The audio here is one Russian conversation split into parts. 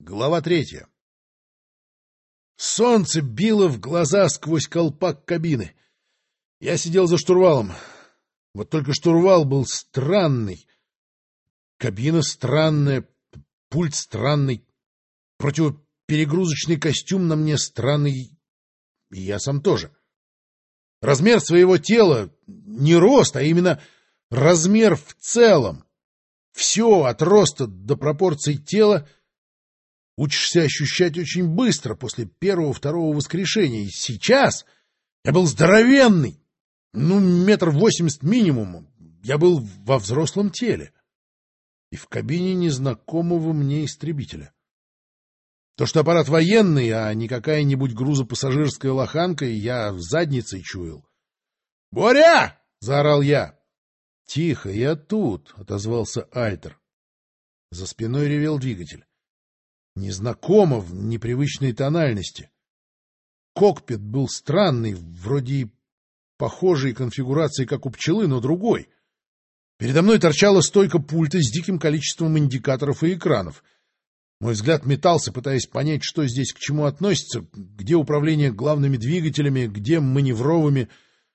Глава третья. Солнце било в глаза сквозь колпак кабины. Я сидел за штурвалом. Вот только штурвал был странный. Кабина странная, пульт странный, противоперегрузочный костюм на мне странный, и я сам тоже. Размер своего тела не рост, а именно размер в целом. Все от роста до пропорций тела — учишься ощущать очень быстро после первого-второго воскрешения. И сейчас я был здоровенный, ну, метр восемьдесят минимум. Я был во взрослом теле и в кабине незнакомого мне истребителя. То, что аппарат военный, а не какая-нибудь грузопассажирская лоханка, я в заднице чуял. «Боря!» — заорал я. «Тихо, я тут», — отозвался Альтер. За спиной ревел двигатель незнакомо в непривычной тональности. Кокпит был странный, вроде похожей конфигурации, как у пчелы, но другой. Передо мной торчала стойка пульта с диким количеством индикаторов и экранов. Мой взгляд метался, пытаясь понять, что здесь к чему относится, где управление главными двигателями, где маневровыми,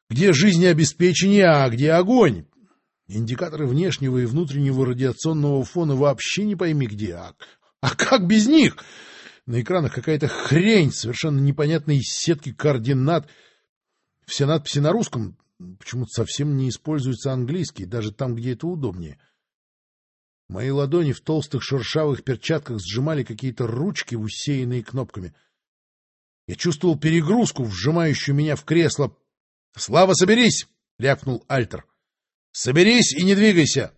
где жизнеобеспечение, а где огонь. Индикаторы внешнего и внутреннего радиационного фона вообще не пойми где, а а как без них? На экранах какая-то хрень, совершенно непонятные сетки координат. Все надписи на русском, почему-то совсем не используется английский, даже там, где это удобнее. Мои ладони в толстых шершавых перчатках сжимали какие-то ручки, усеянные кнопками. Я чувствовал перегрузку, вжимающую меня в кресло. — Слава, соберись! — рявкнул Альтер. — Соберись и не двигайся!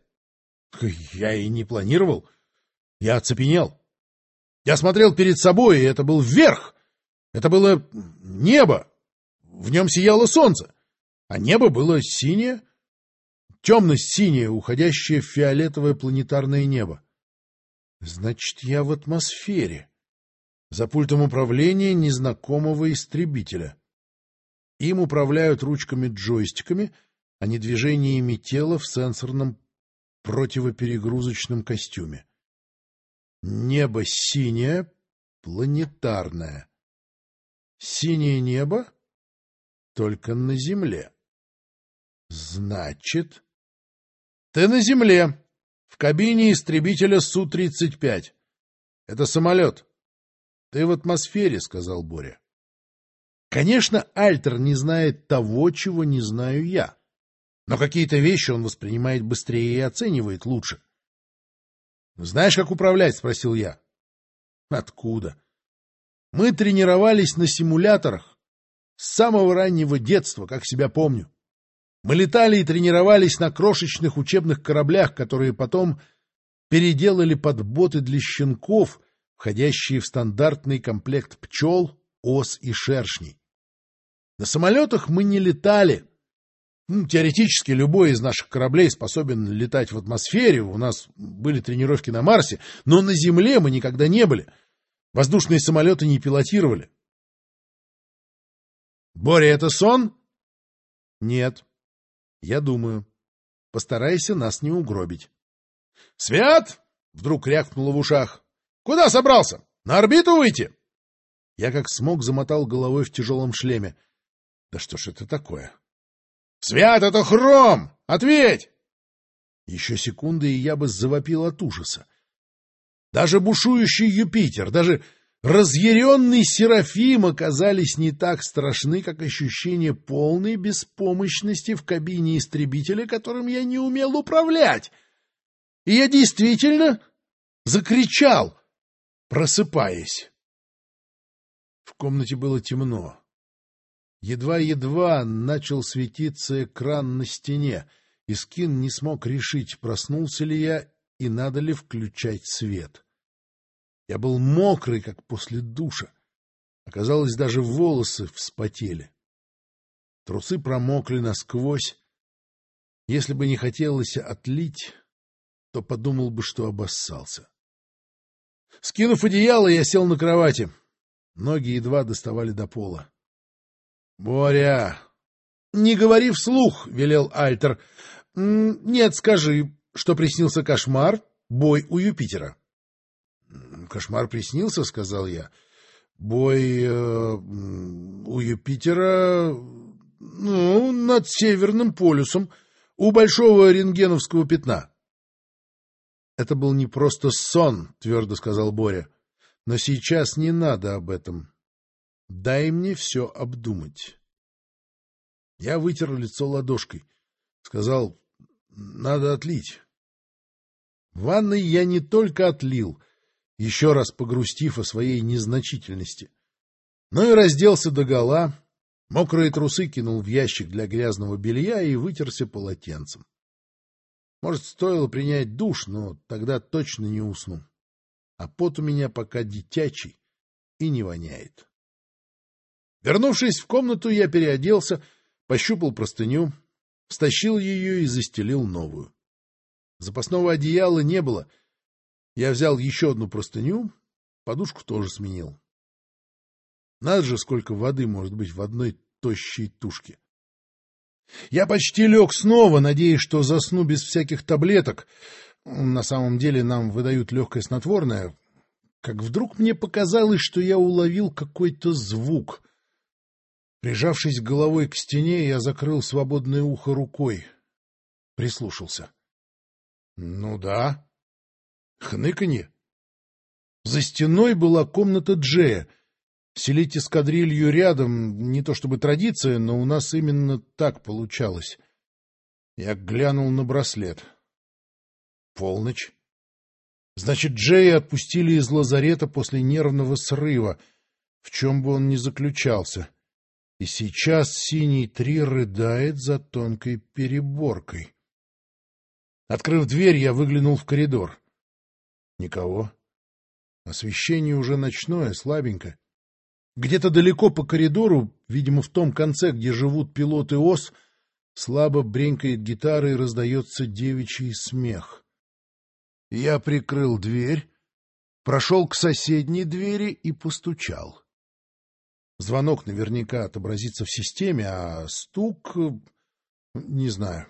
Я и не планировал. Я оцепенел. Я смотрел перед собой, и это был вверх. Это было небо. В нем сияло солнце. А небо было синее, темно-синее, уходящее в фиолетовое планетарное небо. Значит, я в атмосфере. За пультом управления незнакомого истребителя. Им управляют ручками-джойстиками, а не движениями тела в сенсорном противоперегрузочном костюме. Небо синее, планетарное. Синее небо только на Земле. Значит... Ты на Земле, в кабине истребителя Су-35. Это самолет. Ты в атмосфере, — сказал Боря. Конечно, Альтер не знает того, чего не знаю я. Но какие-то вещи он воспринимает быстрее и оценивает лучше. Знаешь, как управлять? — спросил я. — Откуда? Мы тренировались на симуляторах с самого раннего детства, как себя помню. Мы летали и тренировались на крошечных учебных кораблях, которые потом переделали под боты для щенков, входящие в стандартный комплект пчел, ос и шершней. На самолетах мы не летали, ну, теоретически любой из наших кораблей способен летать в атмосфере, у нас были тренировки на Марсе, но на Земле мы никогда не были. Воздушные самолеты не пилотировали. Боря, это сон? Нет. Я думаю. Постарайся нас не угробить. Свят! Вдруг рявкнуло в ушах. Куда собрался? На орбиту выйти? Я как смог замотал головой в тяжелом шлеме. Да что ж это такое? «Свят, это хром! Ответь!» Еще секунды, и я бы завопил от ужаса. Даже бушующий Юпитер, даже разъяренный Серафим оказались не так страшны, как ощущение полной беспомощности в кабине истребителя, которым я не умел управлять. И я действительно закричал, просыпаясь. В комнате было темно. Едва-едва начал светиться экран на стене, и Скин не смог решить, проснулся ли я и надо ли включать свет. Я был мокрый, как после душа. Оказалось, даже волосы вспотели. Трусы промокли насквозь. Если бы не хотелось отлить, то подумал бы, что обоссался. Скинув одеяло, я сел на кровати. Ноги едва доставали до пола. — Боря! — Не говори вслух, — велел Альтер. — Нет, скажи, что приснился кошмар, бой у Юпитера. — кошмар приснился, — сказал я. — Бой э, у Юпитера, ну, над Северным полюсом, у большого рентгеновского пятна. — Это был не просто сон, — твердо сказал Боря. — Но сейчас не надо об этом. Дай мне все обдумать. Я вытер лицо ладошкой. Сказал, надо отлить. В ванной я не только отлил, еще раз погрустив о своей незначительности, но и разделся догола, мокрые трусы кинул в ящик для грязного белья и вытерся полотенцем. Может, стоило принять душ, но тогда точно не усну. А пот у меня пока детячий и не воняет. Вернувшись в комнату, я переоделся, пощупал простыню, стащил ее и застелил новую. Запасного одеяла не было. Я взял еще одну простыню, подушку тоже сменил. Надо же, сколько воды может быть в одной тощей тушке. Я почти лег снова, надеясь, что засну без всяких таблеток. На самом деле нам выдают легкое снотворное. Как вдруг мне показалось, что я уловил какой-то звук. Прижавшись головой к стене, я закрыл свободное ухо рукой. Прислушался. Ну да. Хныканье. За стеной была комната Джея. Селить эскадрилью рядом — не то чтобы традиция, но у нас именно так получалось. Я глянул на браслет. Полночь. Значит, Джея отпустили из лазарета после нервного срыва, в чем бы он ни заключался. И сейчас синий три рыдает за тонкой переборкой. Открыв дверь, я выглянул в коридор. Никого. Освещение уже ночное, слабенько. Где-то далеко по коридору, видимо, в том конце, где живут пилоты ОС, слабо бренькает гитара и раздается девичий смех. Я прикрыл дверь, прошел к соседней двери и постучал. Звонок наверняка отобразится в системе, а стук... не знаю.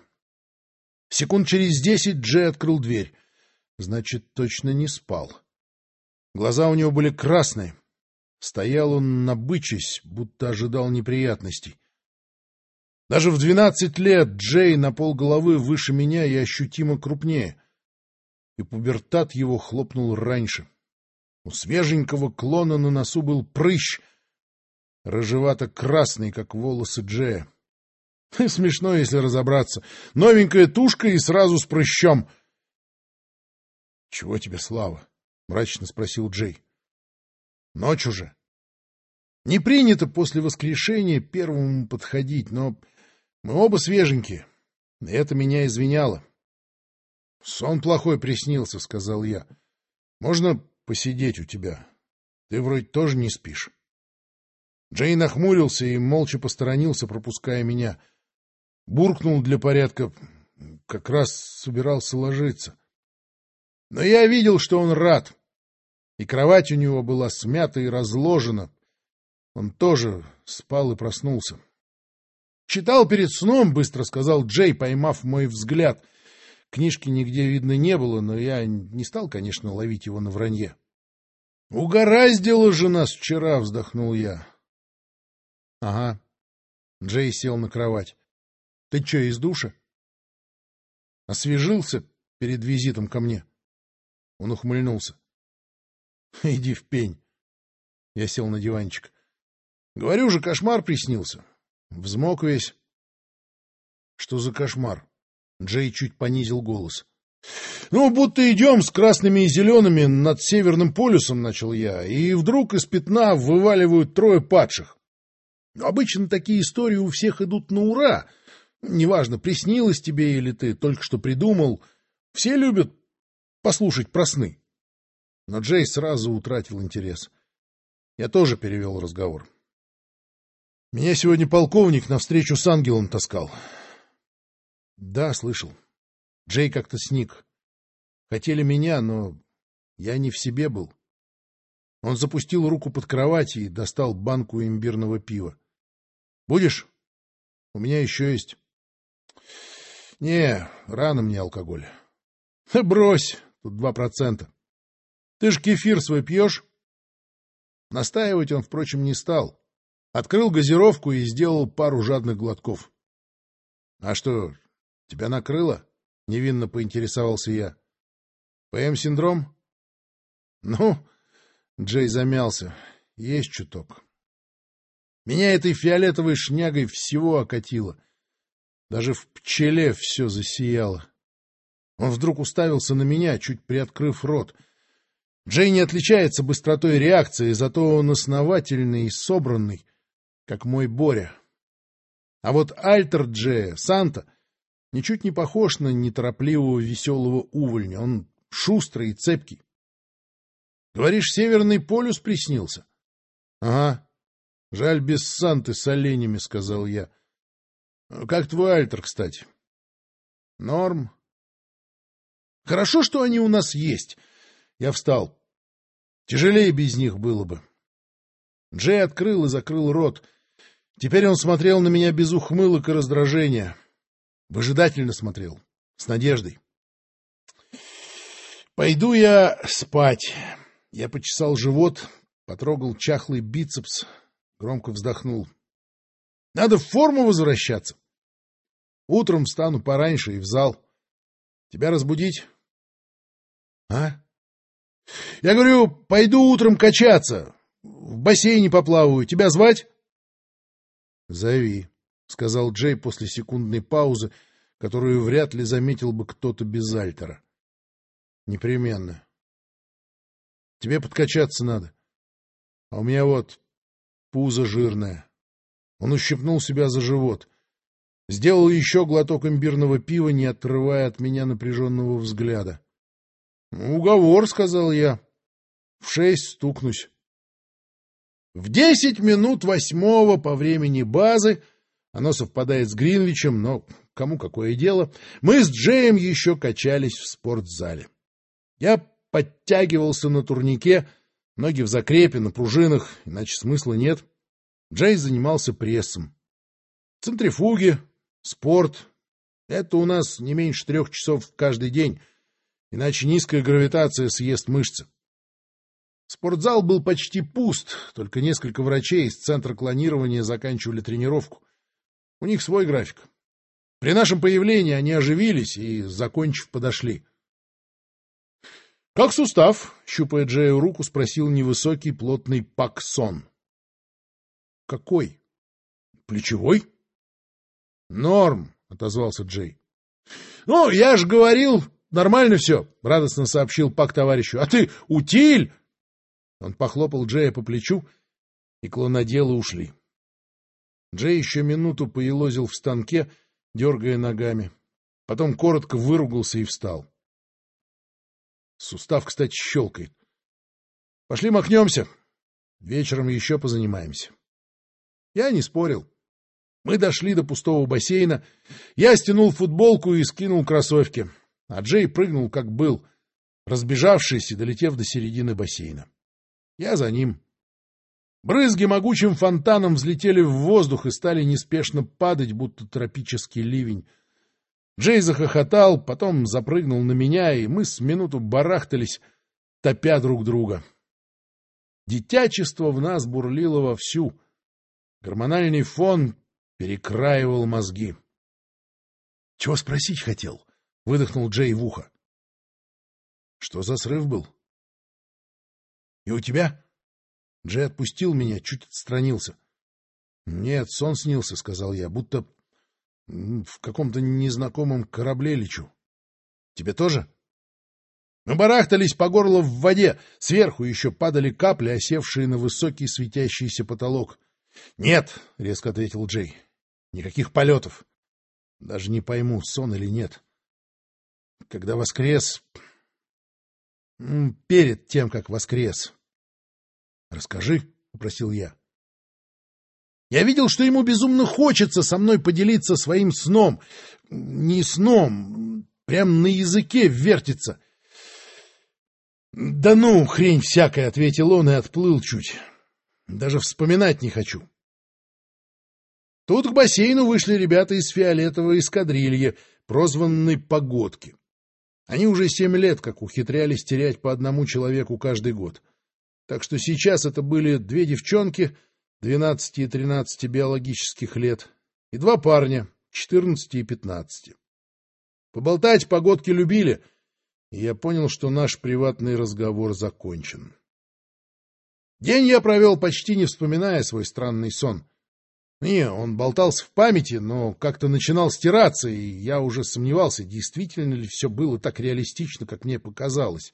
Секунд через десять Джей открыл дверь. Значит, точно не спал. Глаза у него были красные. Стоял он набычась, будто ожидал неприятностей. Даже в двенадцать лет Джей на полголовы выше меня и ощутимо крупнее. И пубертат его хлопнул раньше. У свеженького клона на носу был прыщ, рыжевато-красный, как волосы Джея. Смешно, если разобраться. Новенькая тушка и сразу с прыщом. — Чего тебе, Слава? — мрачно спросил Джей. — Ночь уже. Не принято после воскрешения первому подходить, но мы оба свеженькие. И это меня извиняло. — Сон плохой приснился, — сказал я. — Можно посидеть у тебя? Ты вроде тоже не спишь. Джей нахмурился и молча посторонился, пропуская меня — буркнул для порядка, как раз собирался ложиться. Но я видел, что он рад, и кровать у него была смята и разложена. Он тоже спал и проснулся. «Читал перед сном», — быстро сказал Джей, поймав мой взгляд. Книжки нигде видно не было, но я не стал, конечно, ловить его на вранье. «Угораздило же нас вчера», — вздохнул я. «Ага». Джей сел на кровать. Ты что, из душа? Освежился перед визитом ко мне. Он ухмыльнулся. Иди в пень. Я сел на диванчик. Говорю же, кошмар приснился. Взмок весь. Что за кошмар? Джей чуть понизил голос. Ну, будто идем с красными и зелеными над Северным полюсом, начал я, и вдруг из пятна вываливают трое падших. Обычно такие истории у всех идут на ура, Неважно, приснилось тебе или ты только что придумал. Все любят послушать про сны. Но Джей сразу утратил интерес. Я тоже перевел разговор. Меня сегодня полковник на встречу с ангелом таскал. Да, слышал. Джей как-то сник. Хотели меня, но я не в себе был. Он запустил руку под кровать и достал банку имбирного пива. Будешь? У меня еще есть. — Не, рано мне алкоголь. — Брось, тут два процента. Ты ж кефир свой пьешь? Настаивать он, впрочем, не стал. Открыл газировку и сделал пару жадных глотков. — А что, тебя накрыло? — невинно поинтересовался я. — ПМ-синдром? — Ну, Джей замялся. Есть чуток. Меня этой фиолетовой шнягой всего окатило. Даже в пчеле все засияло. Он вдруг уставился на меня, чуть приоткрыв рот. Джей не отличается быстротой реакции, зато он основательный и собранный, как мой Боря. А вот Альтер Джея, Санта, ничуть не похож на неторопливого веселого увольня. Он шустрый и цепкий. Говоришь, Северный полюс приснился? — Ага. Жаль, без Санты с оленями, — сказал я. — Как твой Альтер, кстати? — Норм. — Хорошо, что они у нас есть. Я встал. Тяжелее без них было бы. Джей открыл и закрыл рот. Теперь он смотрел на меня без ухмылок и раздражения. Выжидательно смотрел, с надеждой. — Пойду я спать. Я почесал живот, потрогал чахлый бицепс, громко вздохнул. Надо в форму возвращаться. Утром встану пораньше и в зал. Тебя разбудить? А? Я говорю, пойду утром качаться. В бассейне поплаваю. Тебя звать? Зови, — сказал Джей после секундной паузы, которую вряд ли заметил бы кто-то без альтера. Непременно. Тебе подкачаться надо. А у меня вот пузо жирное. Он ущипнул себя за живот. Сделал еще глоток имбирного пива, не отрывая от меня напряженного взгляда. — Уговор, — сказал я. — В шесть стукнусь. В десять минут восьмого по времени базы, оно совпадает с Гринвичем, но кому какое дело, мы с Джеем еще качались в спортзале. Я подтягивался на турнике, ноги в закрепе, на пружинах, иначе смысла нет. Джей занимался прессом. Центрифуги, спорт — это у нас не меньше трех часов каждый день, иначе низкая гравитация съест мышцы. Спортзал был почти пуст, только несколько врачей из центра клонирования заканчивали тренировку. У них свой график. При нашем появлении они оживились и, закончив, подошли. «Как сустав?» — щупая Джею руку, спросил невысокий плотный Паксон. «Какой? Плечевой?» «Норм», — отозвался Джей. «Ну, я же говорил, нормально все», — радостно сообщил Пак товарищу. «А ты утиль!» Он похлопал Джея по плечу, и клоноделы ушли. Джей еще минуту поелозил в станке, дергая ногами. Потом коротко выругался и встал. Сустав, кстати, щелкает. Пошли махнемся. Вечером еще позанимаемся. Я не спорил. Мы дошли до пустого бассейна. Я стянул футболку и скинул кроссовки. А Джей прыгнул, как был, разбежавшись и долетев до середины бассейна. Я за ним. Брызги могучим фонтаном взлетели в воздух и стали неспешно падать, будто тропический ливень. Джей захохотал, потом запрыгнул на меня, и мы с минуту барахтались, топя друг друга. Дитячество в нас бурлило вовсю. Гормональный фон перекраивал мозги. — Чего спросить хотел? — выдохнул Джей в ухо. — Что за срыв был? — И у тебя? Джей отпустил меня, чуть отстранился. — Нет, сон снился, — сказал я, — будто в каком-то незнакомом корабле лечу. Тебе тоже? Мы барахтались по горло в воде. Сверху еще падали капли, осевшие на высокий светящийся потолок. — Нет, — резко ответил Джей. — Никаких полетов. Даже не пойму, сон или нет. Когда воскрес... Перед тем, как воскрес. — Расскажи, — попросил я. Я видел, что ему безумно хочется со мной поделиться своим сном. Не сном, прям на языке вертится. «Да ну, хрень всякая», — ответил он и отплыл чуть. «Даже вспоминать не хочу». Тут к бассейну вышли ребята из фиолетовой эскадрильи, прозванной «Погодки». Они уже семь лет как ухитрялись терять по одному человеку каждый год. Так что сейчас это были две девчонки, 12 и 13 биологических лет, и два парня, 14 и 15. Поболтать погодки любили, и я понял, что наш приватный разговор закончен. День я провел почти не вспоминая свой странный сон. Не, он болтался в памяти, но как-то начинал стираться, и я уже сомневался, действительно ли все было так реалистично, как мне показалось.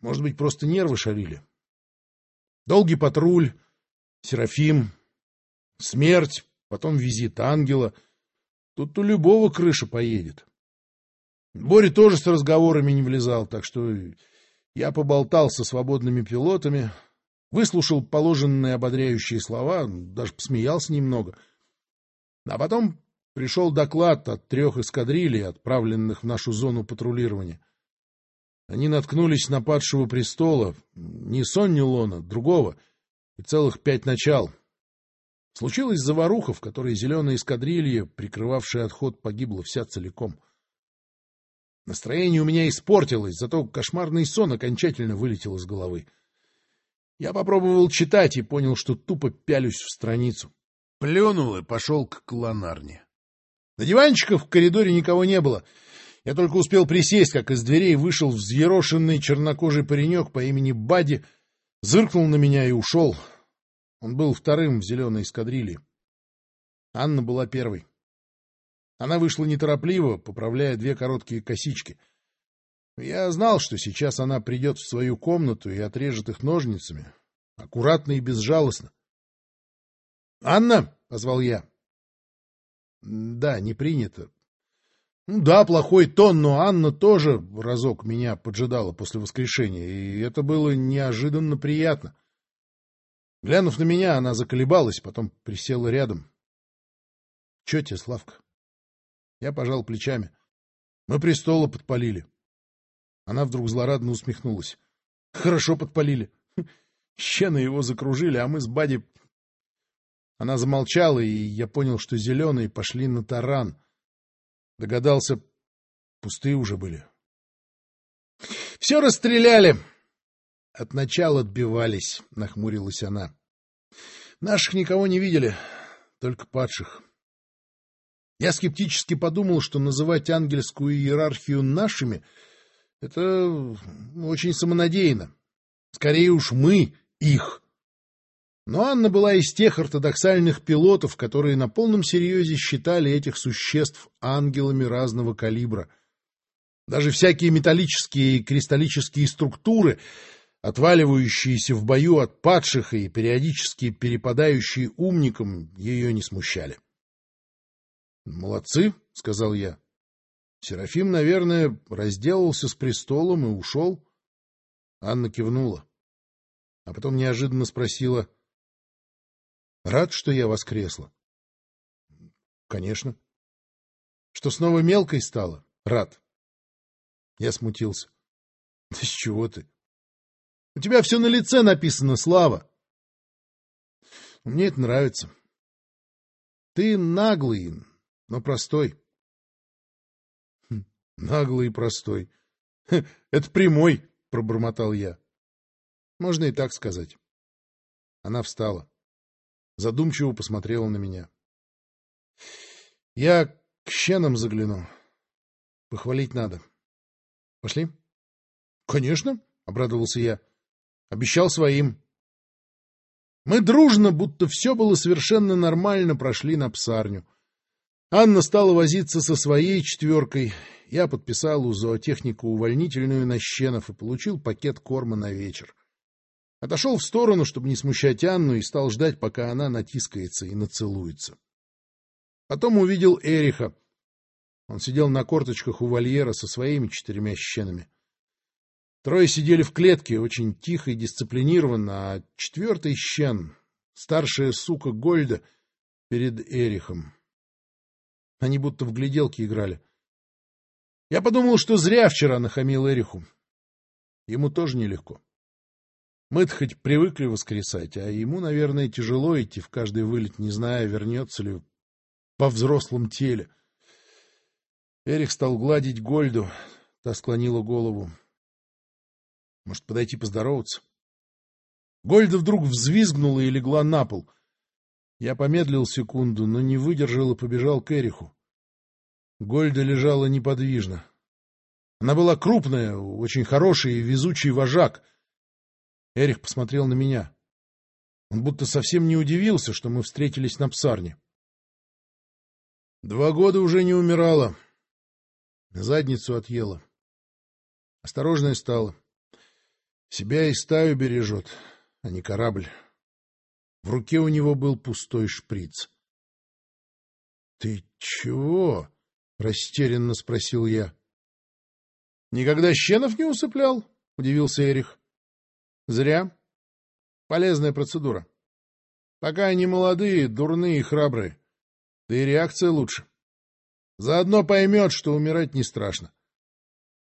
Может быть, просто нервы шалили. Долгий патруль, Серафим, смерть, потом визит ангела. Тут у любого крыша поедет. Боря тоже с разговорами не влезал, так что я поболтал со свободными пилотами, выслушал положенные ободряющие слова, даже посмеялся немного. А потом пришел доклад от трех эскадрилей, отправленных в нашу зону патрулирования. Они наткнулись на падшего престола, не Сонни Лона, другого, и целых пять начал. Случилась заваруха, в которой зеленая эскадрилья, прикрывавшая отход, погибла вся целиком. Настроение у меня испортилось, зато кошмарный сон окончательно вылетел из головы. Я попробовал читать и понял, что тупо пялюсь в страницу. Плюнул и пошел к клонарне. На диванчиках в коридоре никого не было. Я только успел присесть, как из дверей вышел взъерошенный чернокожий паренек по имени Бади, зыркнул на меня и ушел. Он был вторым в зеленой эскадрилье. Анна была первой. Она вышла неторопливо, поправляя две короткие косички. Я знал, что сейчас она придет в свою комнату и отрежет их ножницами. Аккуратно и безжалостно. «Анна!» — позвал я. «Да, не принято. Ну да, плохой тон, но Анна тоже разок меня поджидала после воскрешения, и это было неожиданно приятно. Глянув на меня, она заколебалась, потом присела рядом. — Че тебе, Славка? Я пожал плечами. Мы престола подпалили. Она вдруг злорадно усмехнулась. — Хорошо подпалили. Щены его закружили, а мы с Бади... Она замолчала, и я понял, что зеленые пошли на таран — Догадался, пустые уже были. — Все расстреляли! — От начала отбивались, — нахмурилась она. — Наших никого не видели, только падших. Я скептически подумал, что называть ангельскую иерархию нашими — это очень самонадеянно. Скорее уж мы их. Но Анна была из тех ортодоксальных пилотов, которые на полном серьезе считали этих существ ангелами разного калибра. Даже всякие металлические и кристаллические структуры, отваливающиеся в бою от падших и периодически перепадающие умникам, ее не смущали. — Молодцы, — сказал я. Серафим, наверное, разделался с престолом и ушел. Анна кивнула. А потом неожиданно спросила — Рад, что я воскресла? — Конечно. — Что снова мелкой стала? Рад. Я смутился. — Да с чего ты? — У тебя все на лице написано, Слава. — Мне это нравится. Ты наглый, но простой. Хм, — Наглый и простой. — Это прямой, — пробормотал я. — Можно и так сказать. Она встала задумчиво посмотрела на меня. — Я к щенам загляну. Похвалить надо. Пошли? — Конечно, — обрадовался я. — Обещал своим. Мы дружно, будто все было совершенно нормально, прошли на псарню. Анна стала возиться со своей четверкой. Я подписал у зоотехника увольнительную на щенов и получил пакет корма на вечер. Отошел в сторону, чтобы не смущать Анну, и стал ждать, пока она натискается и нацелуется. Потом увидел Эриха. Он сидел на корточках у вольера со своими четырьмя щенами. Трое сидели в клетке, очень тихо и дисциплинированно, а четвертый щен, старшая сука Гольда, перед Эрихом. Они будто в гляделки играли. Я подумал, что зря вчера нахамил Эриху. Ему тоже нелегко. Мы-то хоть привыкли воскресать, а ему, наверное, тяжело идти в каждый вылет, не зная, вернется ли во взрослом теле. Эрих стал гладить Гольду, Та склонила голову. Может, подойти поздороваться? Гольда вдруг взвизгнула и легла на пол. Я помедлил секунду, но не выдержал и побежал к Эриху. Гольда лежала неподвижно. Она была крупная, очень хороший и везучий вожак. Эрих посмотрел на меня. Он будто совсем не удивился, что мы встретились на псарне. Два года уже не умирала. Задницу отъела. Осторожная стала. Себя и стаю бережет, а не корабль. В руке у него был пустой шприц. — Ты чего? — растерянно спросил я. — Никогда щенов не усыплял? — удивился Эрих. — Зря. Полезная процедура. Пока они молодые, дурные и храбрые. Да и реакция лучше. Заодно поймет, что умирать не страшно.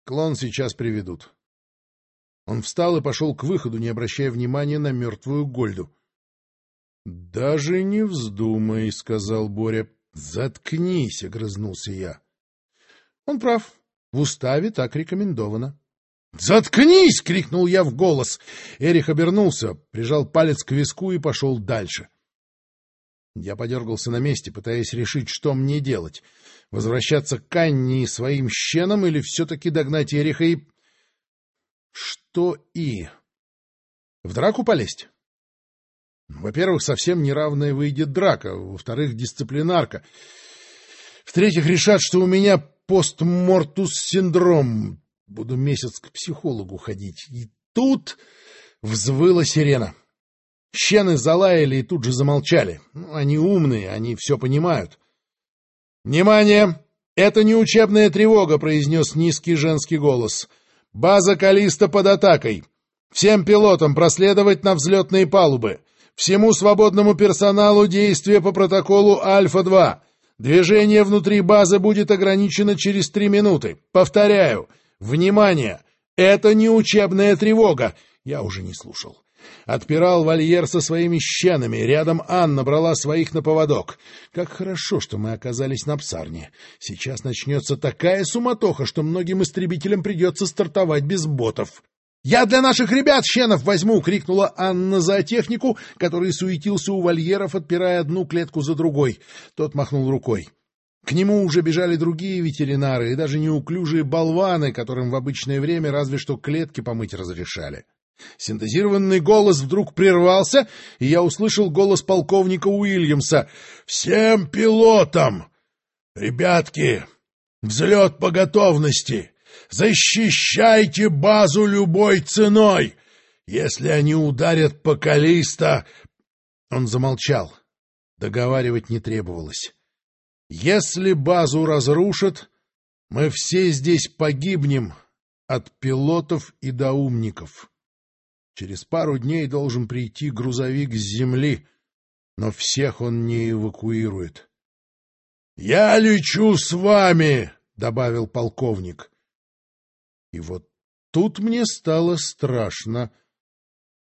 Клон сейчас приведут. Он встал и пошел к выходу, не обращая внимания на мертвую Гольду. — Даже не вздумай, — сказал Боря. — Заткнись, — огрызнулся я. — Он прав. В уставе так рекомендовано. «Заткнись!» — крикнул я в голос. Эрих обернулся, прижал палец к виску и пошел дальше. Я подергался на месте, пытаясь решить, что мне делать. Возвращаться к Анне и своим щенам или все-таки догнать Эриха и... Что и? В драку полезть? Во-первых, совсем неравная выйдет драка. Во-вторых, дисциплинарка. В-третьих, решат, что у меня постмортус-синдром. Буду месяц к психологу ходить. И тут взвыла сирена. Щены залаяли и тут же замолчали. Ну, они умные, они все понимают. «Внимание! Это не учебная тревога», — произнес низкий женский голос. «База Калиста под атакой. Всем пилотам проследовать на взлетные палубы. Всему свободному персоналу действия по протоколу Альфа-2. Движение внутри базы будет ограничено через три минуты. Повторяю, Внимание! Это не учебная тревога! Я уже не слушал. Отпирал вольер со своими щенами. Рядом Анна брала своих на поводок. Как хорошо, что мы оказались на псарне. Сейчас начнется такая суматоха, что многим истребителям придется стартовать без ботов. «Я для наших ребят щенов возьму!» — крикнула Анна за технику, который суетился у вольеров, отпирая одну клетку за другой. Тот махнул рукой. К нему уже бежали другие ветеринары и даже неуклюжие болваны, которым в обычное время разве что клетки помыть разрешали. Синтезированный голос вдруг прервался, и я услышал голос полковника Уильямса. «Всем пилотам! Ребятки, взлет по готовности! Защищайте базу любой ценой! Если они ударят по Калиста...» Он замолчал. Договаривать не требовалось. Если базу разрушат, мы все здесь погибнем от пилотов и доумников. Через пару дней должен прийти грузовик с земли, но всех он не эвакуирует. — Я лечу с вами! — добавил полковник. И вот тут мне стало страшно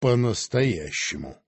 по-настоящему.